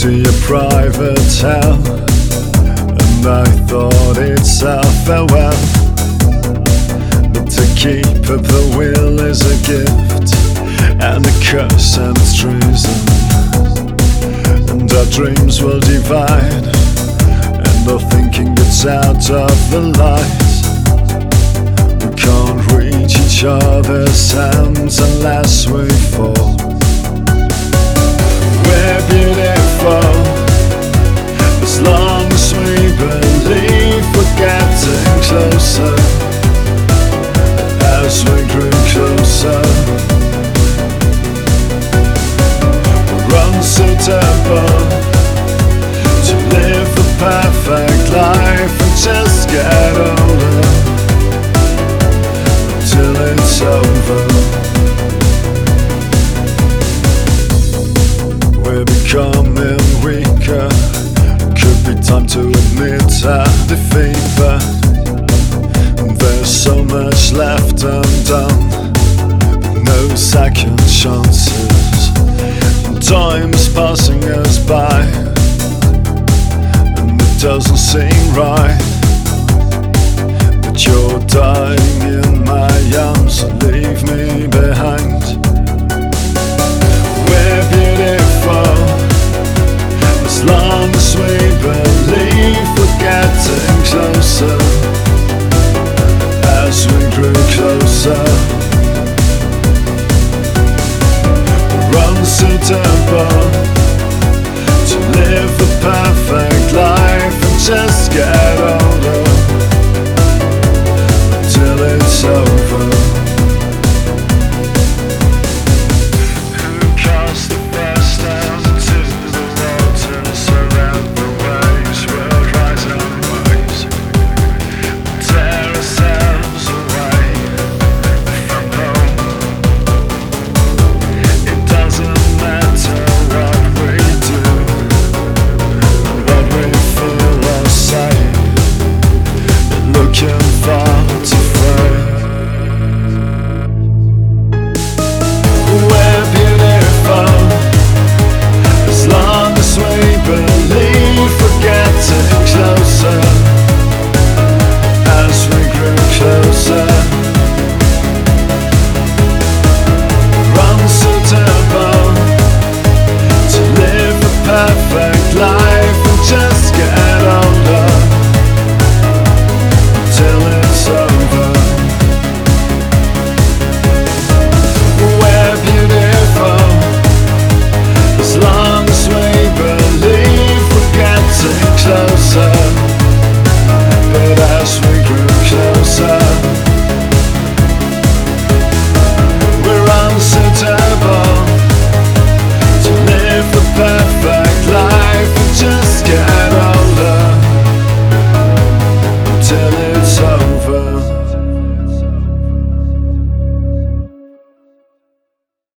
to your private hell, and I thought it's a farewell. But to keep up the will is a gift, and a curse and it's treason. And our dreams will divide, and our thinking gets out of the light. We can't reach each other's hands unless we fall. We're to live the perfect life and just get older till it's over. We're becoming weaker. Could be time to admit our defeat, but there's so much left undone. No second chances passing us by, and it doesn't seem right. But you're dying in my arms, so leave me behind. We're beautiful as long as we believe we're getting closer. As we grew closer. unsuitable live a perfect life and just get over. so